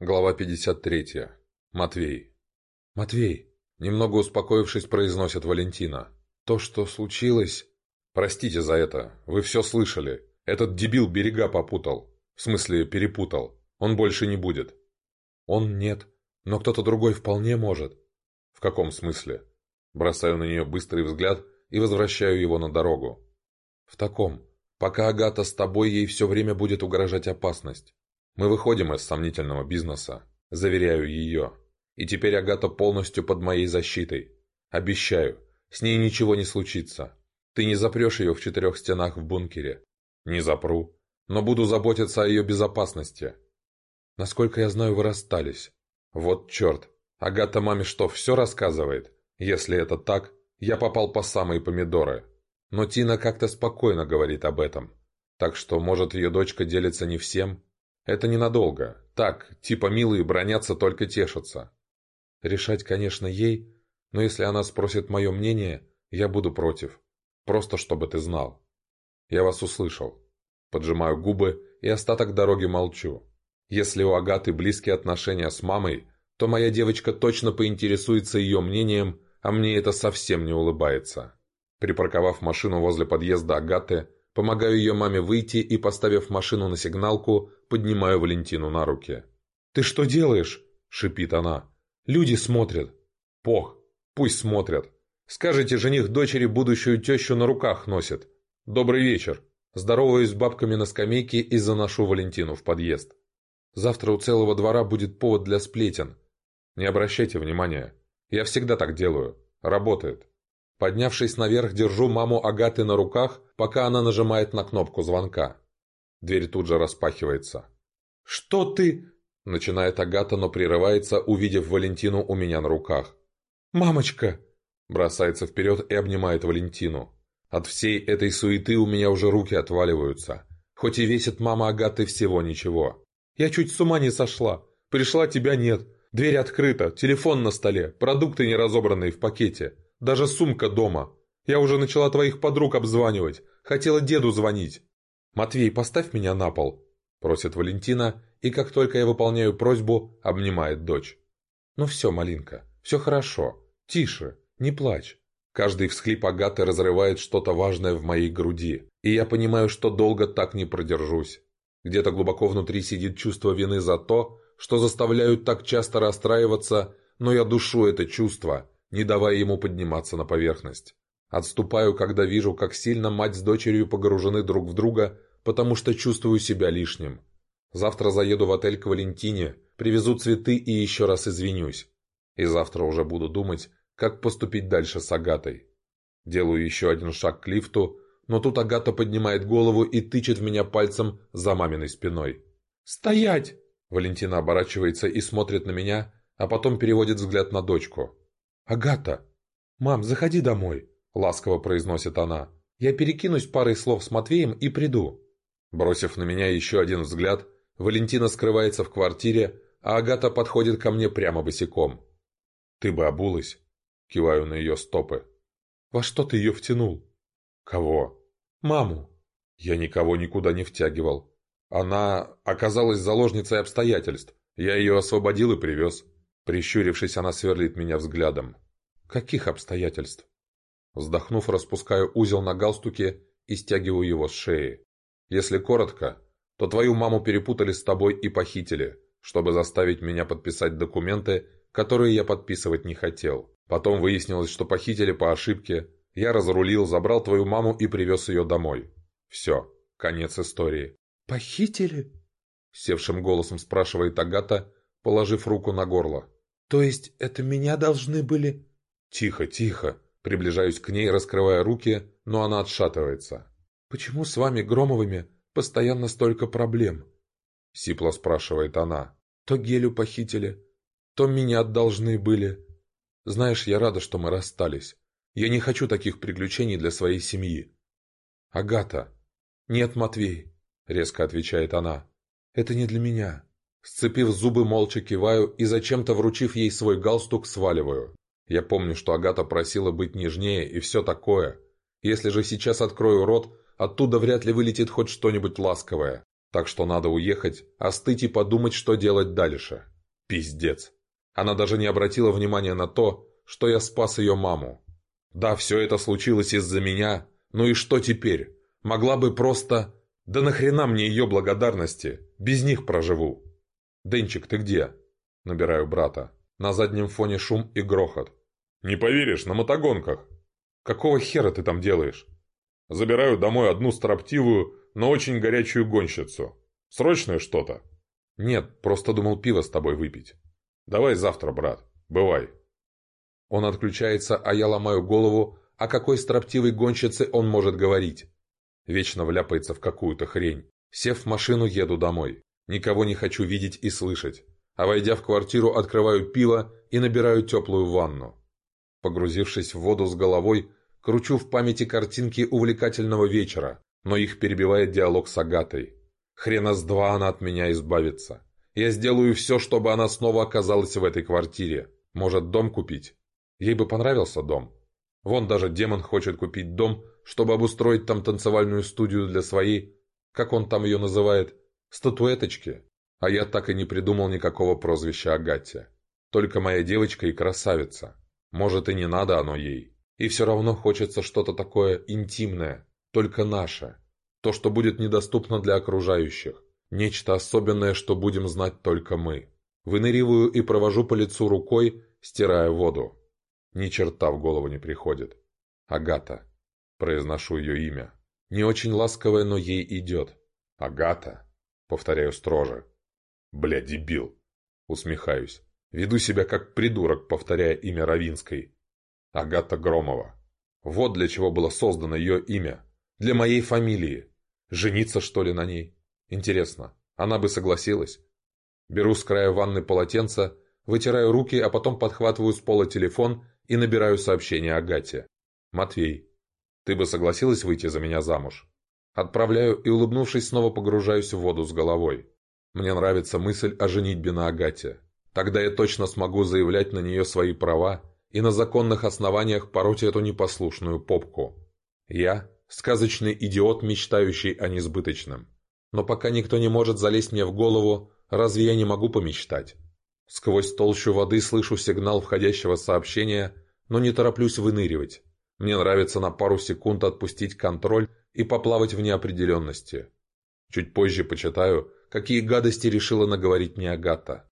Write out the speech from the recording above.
Глава 53. Матвей. «Матвей!» – немного успокоившись, произносит Валентина. «То, что случилось...» «Простите за это. Вы все слышали. Этот дебил берега попутал. В смысле, перепутал. Он больше не будет». «Он нет. Но кто-то другой вполне может». «В каком смысле?» Бросаю на нее быстрый взгляд и возвращаю его на дорогу. «В таком. Пока Агата с тобой, ей все время будет угрожать опасность. Мы выходим из сомнительного бизнеса, заверяю ее. И теперь Агата полностью под моей защитой. Обещаю, с ней ничего не случится. Ты не запрешь ее в четырех стенах в бункере. Не запру, но буду заботиться о ее безопасности. Насколько я знаю, вы расстались. Вот черт, Агата маме что, все рассказывает? Если это так, я попал по самые помидоры. Но Тина как-то спокойно говорит об этом. Так что, может, ее дочка делится не всем? Это ненадолго. Так, типа милые бронятся, только тешатся. Решать, конечно, ей, но если она спросит мое мнение, я буду против. Просто чтобы ты знал. Я вас услышал. Поджимаю губы и остаток дороги молчу. Если у Агаты близкие отношения с мамой, то моя девочка точно поинтересуется ее мнением, а мне это совсем не улыбается. Припарковав машину возле подъезда Агаты, Помогаю ее маме выйти и, поставив машину на сигналку, поднимаю Валентину на руки. «Ты что делаешь?» – шипит она. «Люди смотрят». «Пох, пусть смотрят. Скажите, жених дочери будущую тещу на руках носит. Добрый вечер». Здороваюсь с бабками на скамейке и заношу Валентину в подъезд. Завтра у целого двора будет повод для сплетен. Не обращайте внимания. Я всегда так делаю. Работает. Поднявшись наверх, держу маму Агаты на руках, пока она нажимает на кнопку звонка. Дверь тут же распахивается. «Что ты?» – начинает Агата, но прерывается, увидев Валентину у меня на руках. «Мамочка!» – бросается вперед и обнимает Валентину. От всей этой суеты у меня уже руки отваливаются. Хоть и весит мама Агаты всего ничего. «Я чуть с ума не сошла. Пришла, тебя нет. Дверь открыта, телефон на столе, продукты не разобранные в пакете». Даже сумка дома. Я уже начала твоих подруг обзванивать. Хотела деду звонить. «Матвей, поставь меня на пол», — просит Валентина, и как только я выполняю просьбу, обнимает дочь. «Ну все, Малинка, все хорошо. Тише, не плачь». Каждый всхлип Агаты разрывает что-то важное в моей груди, и я понимаю, что долго так не продержусь. Где-то глубоко внутри сидит чувство вины за то, что заставляют так часто расстраиваться, но я душу это чувство не давая ему подниматься на поверхность. Отступаю, когда вижу, как сильно мать с дочерью погружены друг в друга, потому что чувствую себя лишним. Завтра заеду в отель к Валентине, привезу цветы и еще раз извинюсь. И завтра уже буду думать, как поступить дальше с Агатой. Делаю еще один шаг к лифту, но тут Агата поднимает голову и тычет в меня пальцем за маминой спиной. «Стоять!» Валентина оборачивается и смотрит на меня, а потом переводит взгляд на дочку. «Агата! Мам, заходи домой!» — ласково произносит она. «Я перекинусь парой слов с Матвеем и приду». Бросив на меня еще один взгляд, Валентина скрывается в квартире, а Агата подходит ко мне прямо босиком. «Ты бы обулась!» — киваю на ее стопы. «Во что ты ее втянул?» «Кого?» «Маму!» «Я никого никуда не втягивал. Она оказалась заложницей обстоятельств. Я ее освободил и привез». Прищурившись, она сверлит меня взглядом. «Каких обстоятельств?» Вздохнув, распускаю узел на галстуке и стягиваю его с шеи. «Если коротко, то твою маму перепутали с тобой и похитили, чтобы заставить меня подписать документы, которые я подписывать не хотел. Потом выяснилось, что похитили по ошибке. Я разрулил, забрал твою маму и привез ее домой. Все, конец истории». «Похитили?» — севшим голосом спрашивает Агата, положив руку на горло. То есть это меня должны были...» «Тихо, тихо!» Приближаюсь к ней, раскрывая руки, но она отшатывается. «Почему с вами, Громовыми, постоянно столько проблем?» Сипло спрашивает она. «То Гелю похитили, то меня должны были. Знаешь, я рада, что мы расстались. Я не хочу таких приключений для своей семьи». «Агата!» «Нет, Матвей!» — резко отвечает она. «Это не для меня. Сцепив зубы, молча киваю и зачем-то вручив ей свой галстук, сваливаю. Я помню, что Агата просила быть нежнее и все такое. Если же сейчас открою рот, оттуда вряд ли вылетит хоть что-нибудь ласковое. Так что надо уехать, остыть и подумать, что делать дальше. Пиздец. Она даже не обратила внимания на то, что я спас ее маму. Да, все это случилось из-за меня. Ну и что теперь? Могла бы просто... Да нахрена мне ее благодарности? Без них проживу. «Денчик, ты где?» – набираю брата. На заднем фоне шум и грохот. «Не поверишь, на мотогонках!» «Какого хера ты там делаешь?» «Забираю домой одну строптивую, но очень горячую гонщицу. Срочное что-то?» «Нет, просто думал пиво с тобой выпить». «Давай завтра, брат. Бывай». Он отключается, а я ломаю голову, о какой строптивой гонщице он может говорить. Вечно вляпается в какую-то хрень. Сев в машину, еду домой. Никого не хочу видеть и слышать. А войдя в квартиру, открываю пиво и набираю теплую ванну. Погрузившись в воду с головой, кручу в памяти картинки увлекательного вечера, но их перебивает диалог с Агатой. Хрена с два она от меня избавится. Я сделаю все, чтобы она снова оказалась в этой квартире. Может, дом купить? Ей бы понравился дом. Вон даже демон хочет купить дом, чтобы обустроить там танцевальную студию для своей, как он там ее называет, статуэточки, а я так и не придумал никакого прозвища Агате. Только моя девочка и красавица. Может, и не надо оно ей. И все равно хочется что-то такое интимное, только наше. То, что будет недоступно для окружающих. Нечто особенное, что будем знать только мы. Выныриваю и провожу по лицу рукой, стирая воду. Ни черта в голову не приходит. «Агата». Произношу ее имя. Не очень ласковое, но ей идет. «Агата». Повторяю строже. «Бля, дебил!» Усмехаюсь. Веду себя как придурок, повторяя имя Равинской. Агата Громова. Вот для чего было создано ее имя. Для моей фамилии. Жениться, что ли, на ней? Интересно, она бы согласилась? Беру с края ванны полотенце, вытираю руки, а потом подхватываю с пола телефон и набираю сообщение Агате. «Матвей, ты бы согласилась выйти за меня замуж?» Отправляю и, улыбнувшись, снова погружаюсь в воду с головой. Мне нравится мысль о женитьбе на Агате. Тогда я точно смогу заявлять на нее свои права и на законных основаниях пороть эту непослушную попку. Я – сказочный идиот, мечтающий о несбыточном. Но пока никто не может залезть мне в голову, разве я не могу помечтать? Сквозь толщу воды слышу сигнал входящего сообщения, но не тороплюсь выныривать. Мне нравится на пару секунд отпустить контроль и поплавать в неопределенности. Чуть позже почитаю, какие гадости решила наговорить мне Агата.